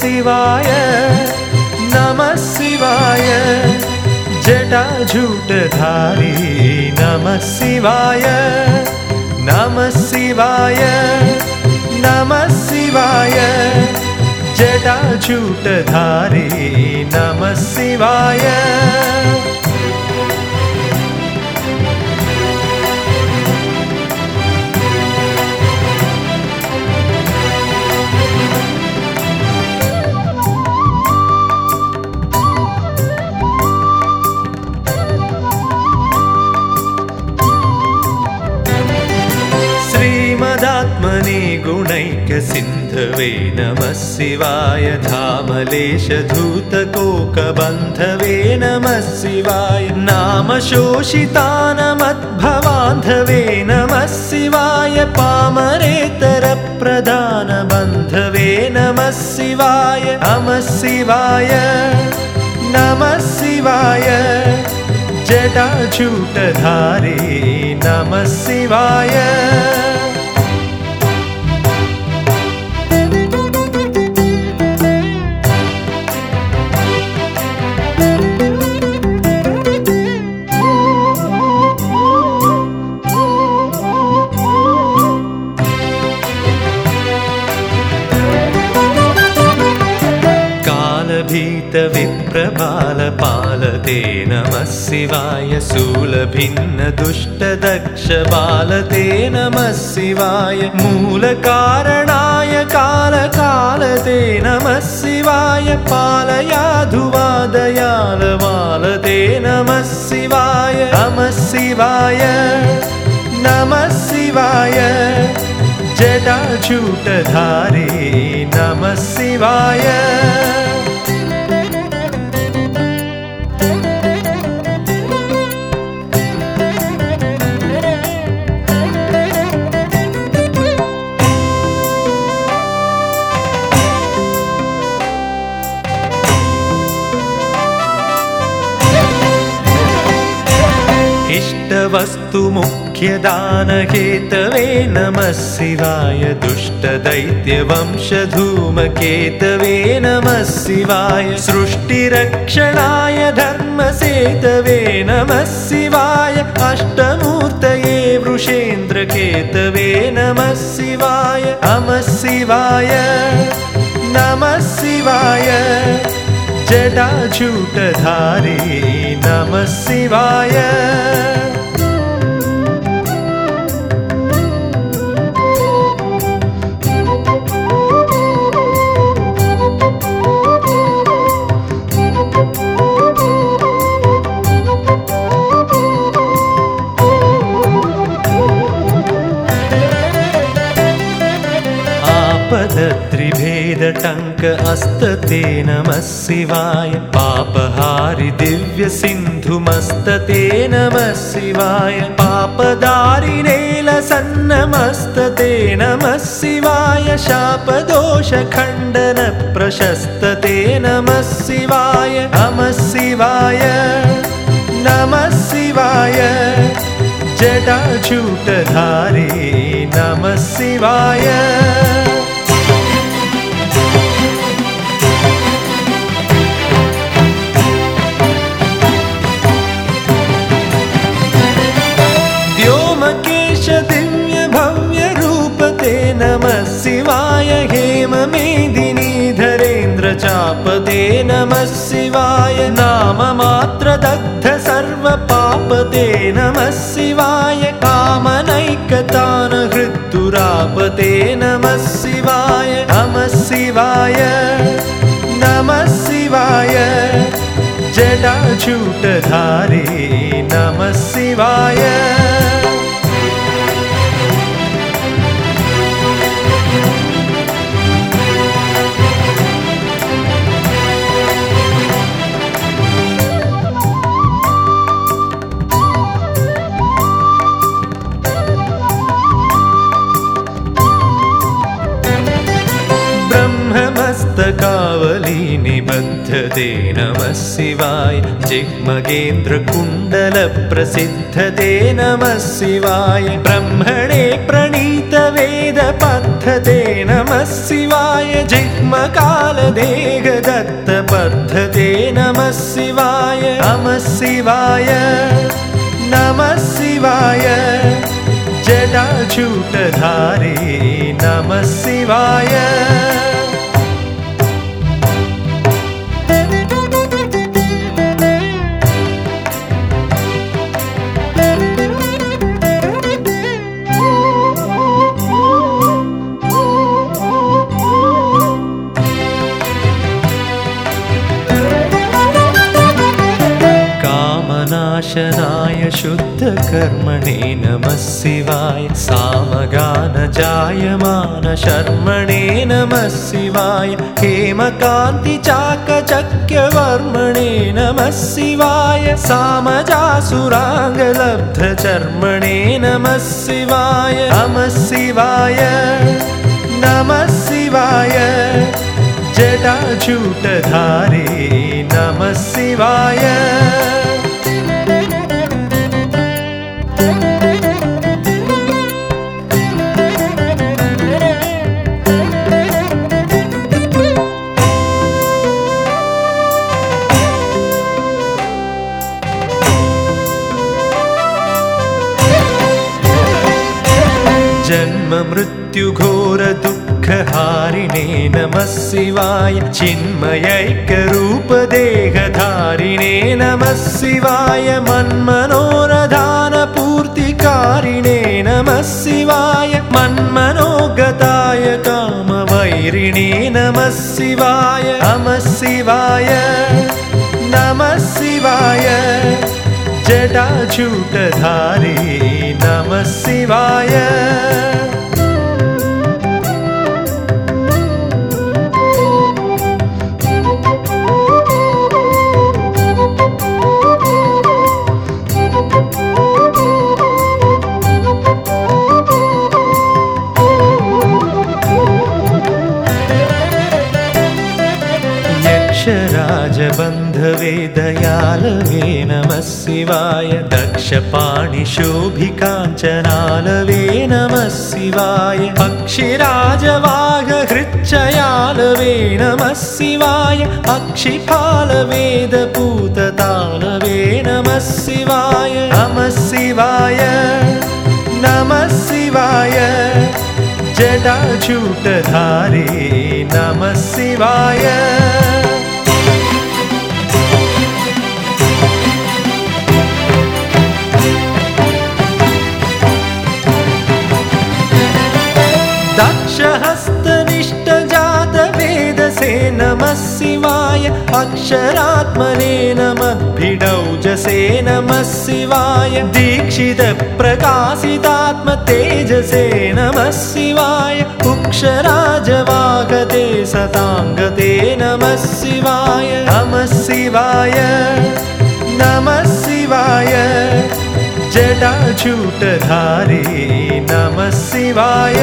शिवाय नमः शिवाय। जटाजूटधारी नमः शिवाय। नमः शिवाय नमः शिवाय। जटाजूटधारी नमः शिवाय गुणैकसिन्धवे नमः शिवाय धामलेशधूतकोकबन्धवे नमः शिवाय नामशोषितानमद्भवान्धवे नमः शिवाय पामरेतरप्रधानबन्धवे नमः शिवाय नमः शिवाय नमः शिवाय जटाजूटधारी नमः शिवाय कालभीतविप्रबालपालते नमः शिवाय शूलभिन्नदुष्टदक्षबालते नमः शिवाय मूलकारणाय कालकालते नमः शिवाय पालयाधुवादयालवालते नमः शिवाय नमः शिवाय नमः शिवाय जटाचूटधारी नमः शिवाय मुख्यदानकेतवे नमः शिवाय दुष्टदैत्यवंशधूमकेतवे नमः शिवाय सृष्टिरक्षणाय धर्मसेतवे नमः शिवाय अष्टमूर्तये वृषेन्द्रकेतवे नमः शिवाय नमः शिवाय नमः शिवाय जटाजूटधारी नमः शिवाय अस्तते नमः शिवाय। पापहारि दिव्यसिन्धुमस्तते नमः शिवाय। पापदारिनेलसन्नमस्तते नमः शिवाय। शापदोषखण्डन प्रशस्तते नमः शिवाय। नमः शिवाय नमः शिवाय। जटाजूटधारी नमः शिवाय शिवाय हेममेदिनी धरेन्द्र चापते नमः शिवाय। नाममात्र दग्ध सर्वपापते नमः शिवाय। कामनैकतान हृत्तुरापते नमः शिवाय। नमः शिवाय नमः शिवाय। जटाचूटधारी नमः शिवाय ते नमः शिवाय जिह्मगेन्द्रकुण्डलप्रसिद्धते नमः शिवाय ब्रह्मणे प्रणीतवेदपद्धते नमः शिवाय जिह्मकालदेहदत्तपद्धते नमः शिवाय नमः शिवाय नमः शिवाय जटाचूटधारे नमः शिवाय शुद्धकर्मणे नमः शिवाय सामगानजायमानशर्मणे नमः शिवाय हेमकान्तिचाकचक्यवर्मणे नमः शिवाय सामजासुराङ्गलब्धचर्मणे नमः शिवाय नमः शिवाय नमः शिवाय जटाचूटधारे नमः शिवाय मृत्युघोरदुःखहारिणे नमः शिवाय। चिन्मयैकरूपदेहधारिणे नमः शिवाय। मन्मनोरधानपूर्तिकारिणे नमः शिवाय। मन्मनोगताय कामवैरिणे नमः शिवाय। नमः शिवाय। नमः शिवाय। जटाचूटधारे नमः शिवाय दयालवे नमः शिवाय दक्षपाणिशोभिकाञ्चनालवे नमः शिवाय पक्षिराजवाघहृच्चयालवे नमः शिवाय अक्षिपालवेदपूततालवे नमः शिवाय नमः शिवाय नमः शिवाय जटाचूटधारे नमः शिवाय अक्षरात्मने नमद्भिडौजसे नमः शिवाय। दीक्षितप्रकाशितात्मतेजसे नमः शिवाय। उक्षराजवागते सताङ्गते नमः शिवाय। नमः शिवाय। नमः शिवाय। जटाचूटधारे नमः शिवाय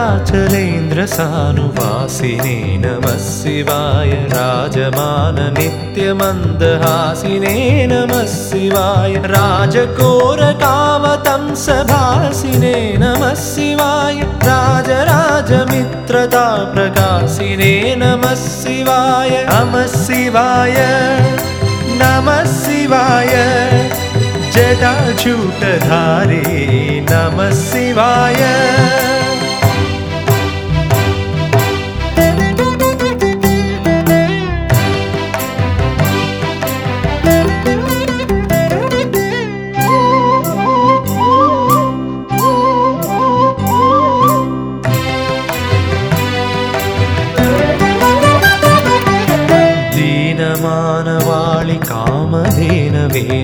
राजताचलेन्द्रसानुवासिने नमः शिवाय राजमाननित्यमन्दहासिने नमः शिवाय राजकोरकावतंसभासिने नमः शिवाय राजराजमित्रताप्रकाशिने नमः शिवाय नमः शिवाय नमः शिवाय जटाचूटधारे नमः शिवाय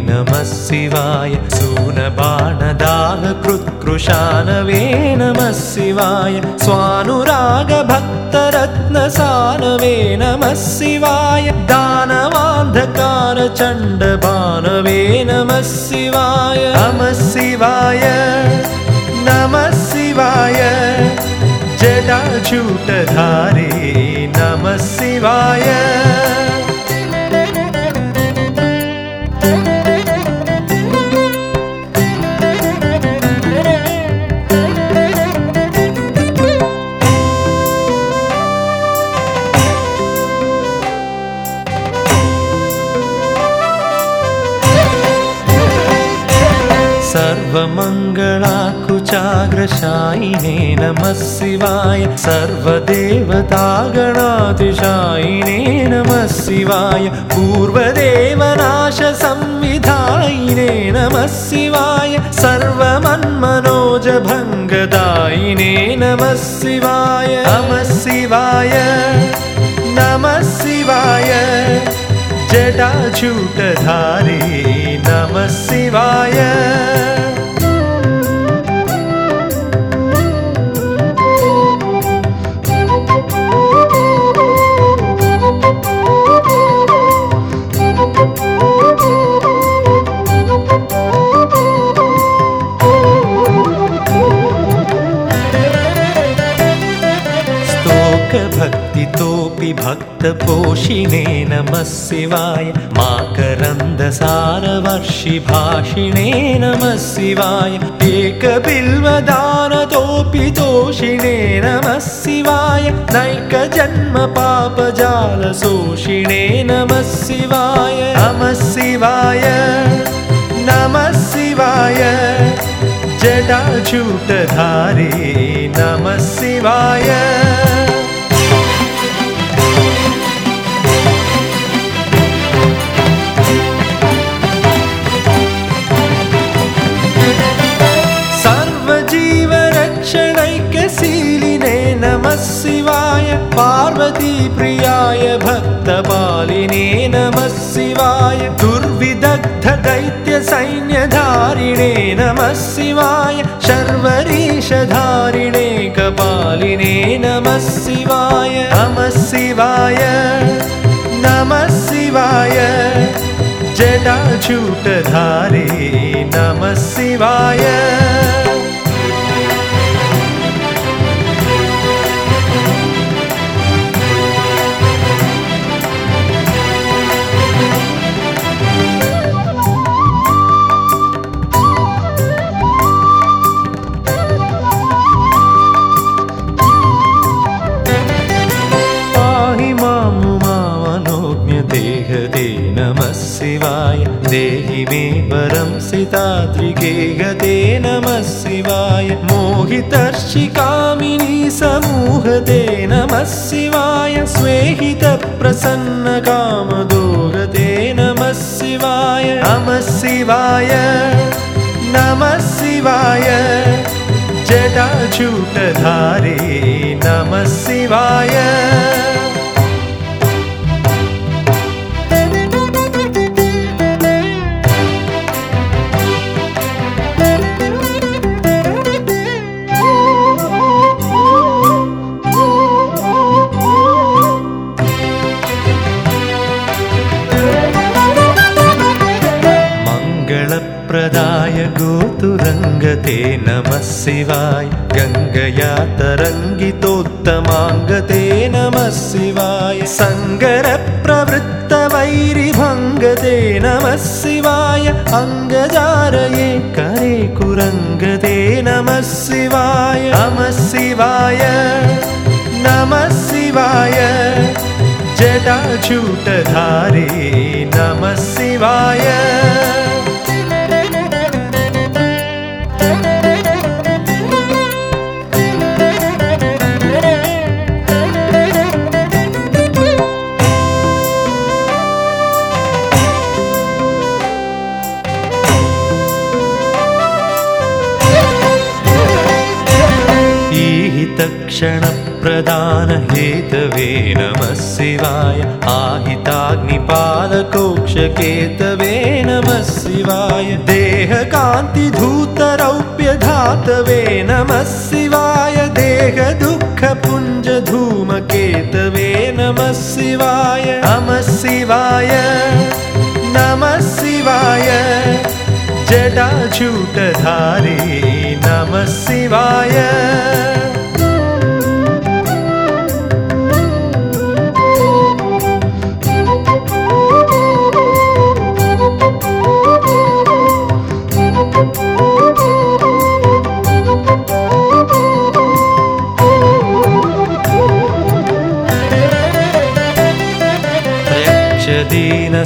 नमः शिवाय सूनबाणदाहकृत्कृशानवे नमः शिवाय स्वानुरागभक्तरत्नसानवे नमः शिवाय दानवान्धकारचण्डबानवे नमः शिवाय नमः शिवाय नमः शिवाय जटाचूटधारे नमः शिवाय सर्वमङ्गलाकुचाग्रशायिने नमः शिवाय सर्वदेवतागणातिशायिने नमः शिवाय पूर्वदेवनाशसंविधायिने नमः शिवाय सर्वमन्मनोजभङ्गदायिने नमः शिवाय। नमः शिवाय नमः शिवाय जटाचूटधारे नमः शिवाय भक्तपोषिणे नमः शिवाय। माकरन्दसारवर्षिभाषिणे नमः शिवाय। एकबिल्वदानतोऽपि तोषिणे नमः शिवाय। नैकजन्मपापजालशोषिणे नमः शिवाय। नमः शिवाय। नमः शिवाय। जटाचूटधारे नमः शिवाय नमः शिवाय शर्वरीशधारिणे कपालिने नमः शिवाय नमः शिवाय नमः शिवाय जटाचूटधारे नमः शिवाय मोहितर्षिकामिनी समूहदे नमः शिवाय स्वेहितप्रसन्नकामदोहदे नमः शिवाय। नमः शिवाय नमः शिवाय जटाचूटधारे नमः शिवाय शिवाय गङ्गया तरङ्गितोत्तमाङ्गते नमः शिवाय। सङ्गरप्रवृत्तवैरिभङ्गते नमः शिवाय। अङ्गजारये करे कुरङ्गते नमः शिवाय। नमः शिवाय। नमः शिवाय। जटाचूटधारे नमः शिवाय क्षणप्रदानहेतवे नमः शिवाय। आहिताग्निपालतोक्षकेतवे नमः शिवाय। देहकान्तिधूतरौप्यधातवे नमः शिवाय। देहदुःखपुञ्जधूमकेतवे नमः शिवाय। नमः शिवाय। नमः शिवाय। जडाचूतधारी नमः शिवाय।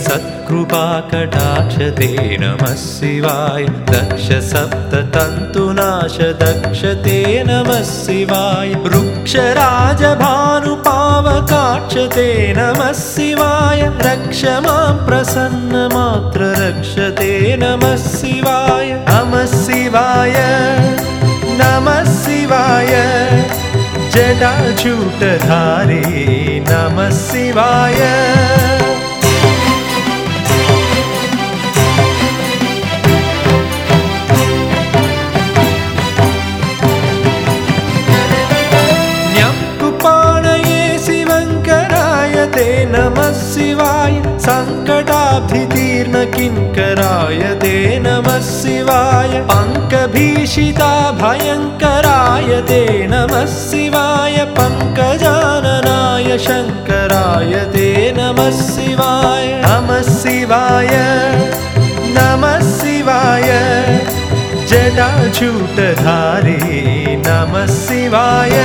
सत्कृपाकटाक्षते नमः शिवाय दक्ष सप्ततन्तुनाश दक्षते नमः शिवाय वृक्षराजभानुपावकाक्षते नमः शिवाय रक्ष मां प्रसन्नमात्र रक्षते नमः शिवाय नमः शिवाय नमः शिवाय जटाचूटधारी नमः शिवाय नमः शिवाय सङ्कटाब्धितीर्णकिङ्कराय ते नमः शिवाय पङ्कभीषिता भयङ्कराय ते नमः शिवाय पङ्कजाननाय शङ्कराय ते नमः शिवाय नमः शिवाय नमः शिवाय जटाचूटधारी नमः शिवाय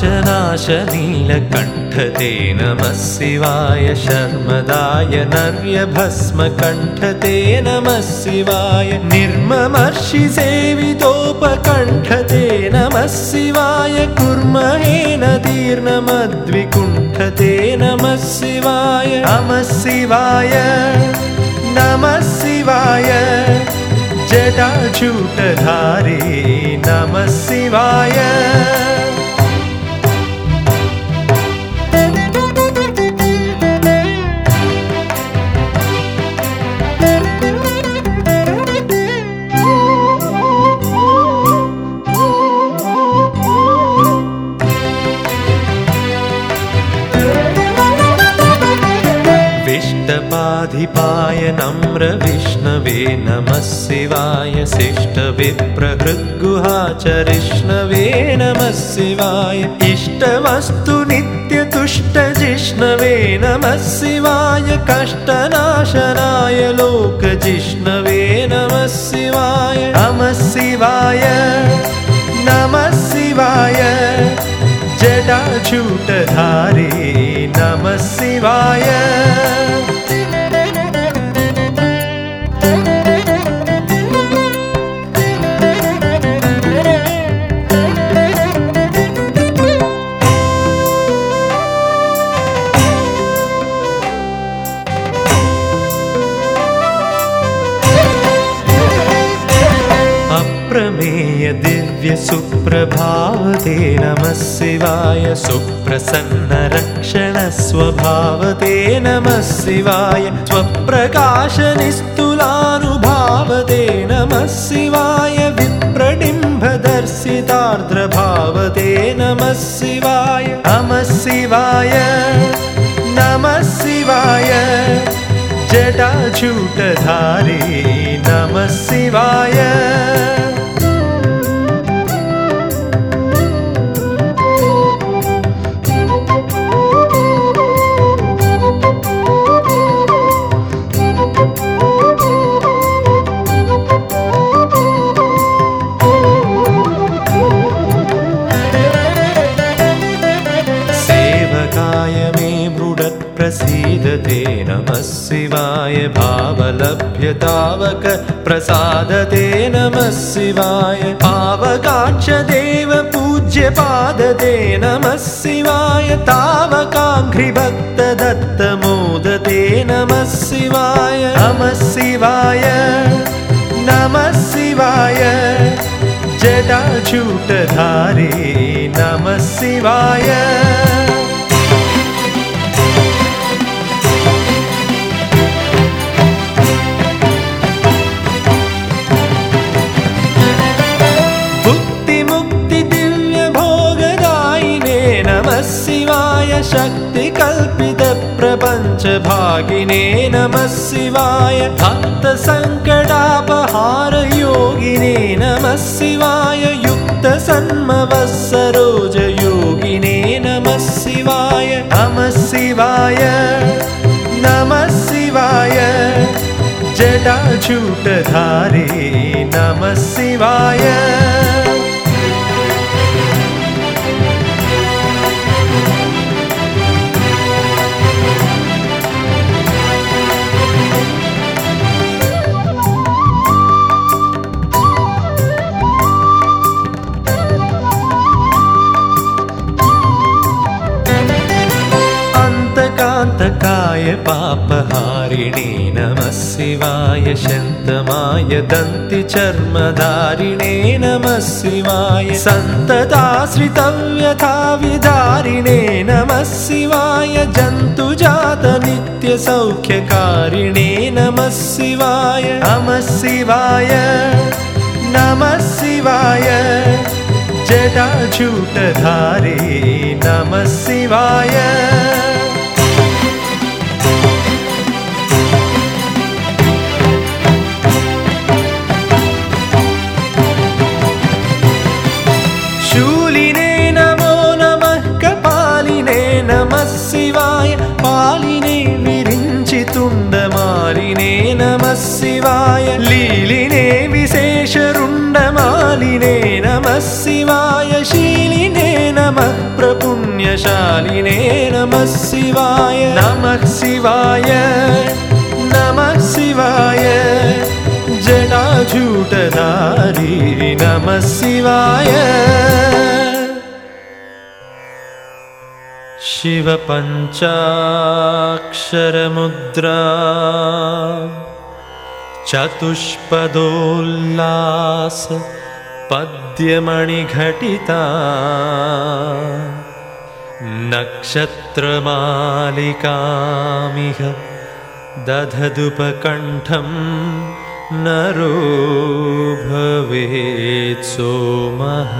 पाशनाशनीलकण्ठते नमः शिवाय शर्मदाय नर्यभस्मकण्ठते नमः शिवाय निर्ममर्षिसेवितोपकण्ठते नमः शिवाय कुर्महेन तीर्णमद्विकुण्ठते नमः शिवाय नमः शिवाय नमः शिवाय जटाचूटधारी नमः शिवाय धिपाय नम्रविष्णवे नमः शिवाय शिष्टविप्रहृद्गुहाचरिष्णवे नमः शिवाय इष्टवस्तु नित्यतुष्टजिष्णवे नमः शिवाय कष्टनाशनाय लोकजिष्णवे नमः शिवाय नमः शिवाय नमः शिवाय जटाचूटधारी नमः शिवाय दिव्यसुप्रभावते नमः शिवाय सुप्रसन्नरक्षणस्वभावते नमः शिवाय स्वप्रकाशनिस्तुलानुभावते नमः शिवाय विप्रडिम्भदर्शितार्द्रभावते नमः शिवाय नमः शिवाय नमः शिवाय जटाचूटधारी नमः शिवाय प्रसीदते नमः शिवाय पावकाक्षदेव पूज्यपादते नमः शिवाय तावकाङ्घ्रिभक्तदत्तमोदते नमः शिवाय नमः शिवाय नमः शिवाय जटाचूटधारे नमः शिवाय शक्तिकल्पितप्रपञ्चभागिने नमः शिवाय। भक्तसङ्कटापहारयोगिने नमः शिवाय। युक्तसन्मवत्सरोजयोगिने नमः शिवाय। नमः शिवाय। नमः शिवाय। जटाचूटधारे नमः शिवाय पापहारिणे नमः शिवाय शन्तमाय दन्तिचर्मधारिणे नमः शिवाय सन्तताश्रितव्यथा विधारिणे नमः शिवाय जन्तुजातनित्यसौख्यकारिणे नमः शिवाय नमः शिवाय नमः शिवाय जटाचूटधारे नमः शिवाय शिवाय। पालिने विरिञ्चितुण्डमालिने नमः शिवाय। लीलिने विशेषरुण्डमालिने नमः शिवाय। शीलिने नमः प्रपुण्यशालिने नमः शिवाय। नमः शिवाय। नमः शिवाय। जटाजूटधारी नमः शिवाय शिवपञ्चाक्षरमुद्रा चतुष्पदोल्लास पद्यमणिघटिता नक्षत्रमालिकामिह दधदुपकण्ठं नरो भवेत् सोमः